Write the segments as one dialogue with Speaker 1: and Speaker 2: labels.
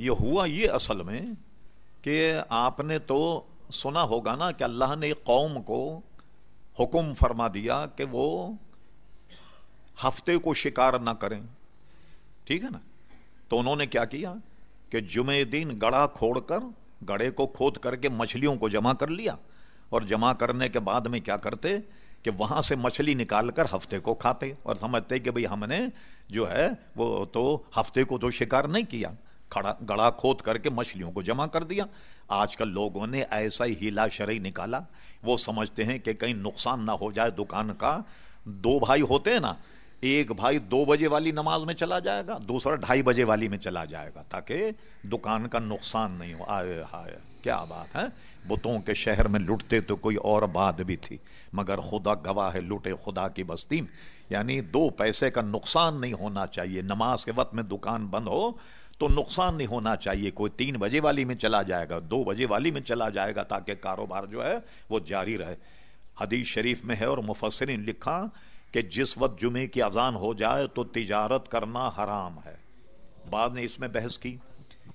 Speaker 1: یہ ہوا یہ اصل میں کہ آپ نے تو سنا ہوگا نا کہ اللہ نے قوم کو حکم فرما دیا کہ وہ ہفتے کو شکار نہ کریں۔ ٹھیک ہے نا؟ تو انہوں نے کیا کیا کہ جمعے دن گڑا کھوڑ کر گڑے کو کھود کر کے مچھلیوں کو جمع کر لیا۔ اور جمع کرنے کے بعد میں کیا کرتے کہ وہاں سے مچھلی نکال کر ہفتے کو کھاتے اور سمجھتے کہ بھئی ہم نے جو ہے وہ تو ہفتے کو تو شکار نہیں کیا۔ گڑا کھود کر کے مچھلیوں کو جمع کر دیا۔ آج کل لوگوں نے ایسا ہی ہیلا شرعی نکالا۔ وہ سمجھتے ہیں کہ کہیں نقصان نہ ہو جائے دکان کا۔ دو بھائی ہوتے ہیں نا، ایک بھائی دو بجے والی نماز میں چلا جائے گا، دوسرا ڈھائی بجے والی میں چلا جائے گا، تاکہ دکان کا نقصان نہیں ہو۔ آئے ہائے، کیا بات ہے؟ بتوں کے شہر میں لٹتے تو کوئی اور بات بھی تھی، مگر خدا گواہ ہے لوٹے خدا کی بستی یعنی دو پیسے کا نقصان نہیں ہونا چاہیے۔ نماز کے وقت میں دکان بند ہو تو نقصان نہیں ہونا چاہیے، کوئی تین بجے والی میں چلا جائے گا، دو بجے والی میں چلا جائے گا تاکہ کاروبار جو ہے وہ جاری رہے۔ حدیث شریف میں ہے اور مفسرین لکھا کہ جس وقت جمعے کی اذان ہو جائے تو تجارت کرنا حرام ہے۔ بعد نے اس میں بحث کی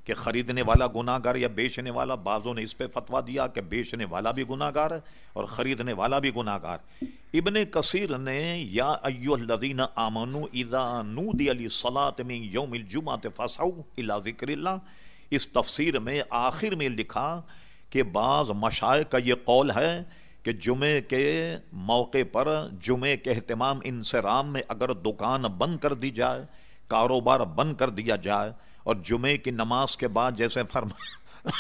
Speaker 1: کہ خریدنے والا گناہ گار یا بیچنے والا، بعضوں نے اس پہ فتوا دیا کہ بیچنے والا بھی گناہ گار ہے اور خریدنے والا بھی گناہ گار ابن کثیر نے یا ایو الذین آمنو اذا نودی علی صلاة من یوم الجمعہ فسعو الى ذکر اللہ، اس تفسیر میں آخر میں لکھا کہ بعض مشائق کا یہ قول ہے کہ جمعے کے موقع پر جمعے کے اہتمام انسرام میں اگر دکان بند کر دی جائے، کاروبار بند کر دیا جائے اور جمعے کی نماز کے بعد جیسے فرما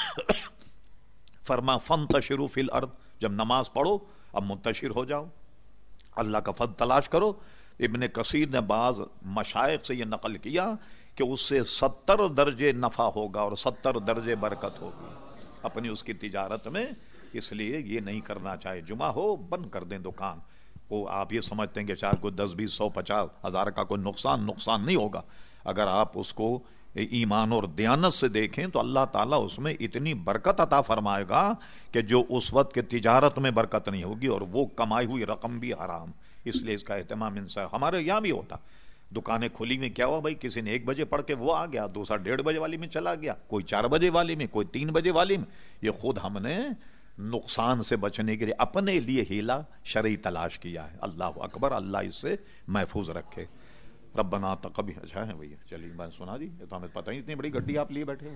Speaker 1: فرما فن تشرو فی الارض، جب نماز پڑھو، اب منتشر ہو جاؤ۔ اللہ کا فن تلاش کرو۔ ابن کثیر نے بعض مشائق سے یہ نقل کیا کہ اس سے ستر درجے نفع ہوگا اور ستر درجے برکت ہوگی۔ اپنی اس کی تجارت میں اس لیے یہ نہیں کرنا چاہے۔ جمعہ ہو، بند کر دیں دکان۔ وہ آپ یہ سمجھتے ہیں کہ شاید کوئی دس، بیس، سو، پچاس ہزار کا کوئی نقصان نقصان نہیں ہوگا۔ اگر آپ اس کو ایمان اور دیانت سے دیکھیں تو اللہ تعالیٰ اس میں اتنی برکت عطا فرمائے گا کہ جو اس وقت کے تجارت میں برکت نہیں ہوگی اور وہ کمائی ہوئی رقم بھی حرام۔ اس لیے اس کا اہتمام انسان ہمارے یہاں بھی ہوتا۔ دکانیں کھلی میں کیا ہوا بھائی؟ کسی نے ایک بجے پڑھ کے وہ آ گیا، دوسرا ڈیڑھ بجے والی میں چلا گیا، کوئی چار بجے والی میں، کوئی تین بجے والی میں۔ یہ خود ہم نے نقصان سے بچنے کے لیے اپنے لیے ہیلا شرعی تلاش کیا ہے۔ اللہ اکبر، اللہ اس سے محفوظ رکھے۔ ربنا تقبل. اچھا ہے بھیا چلیے میں سنا جی تو ہمیں پتہ ہی اتنی بڑی گڈی آپ لیے بیٹھے ہو۔